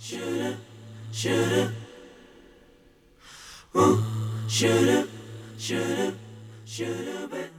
Shoulda, shoulda. Ooh, shoulda, shoulda, shoulda been.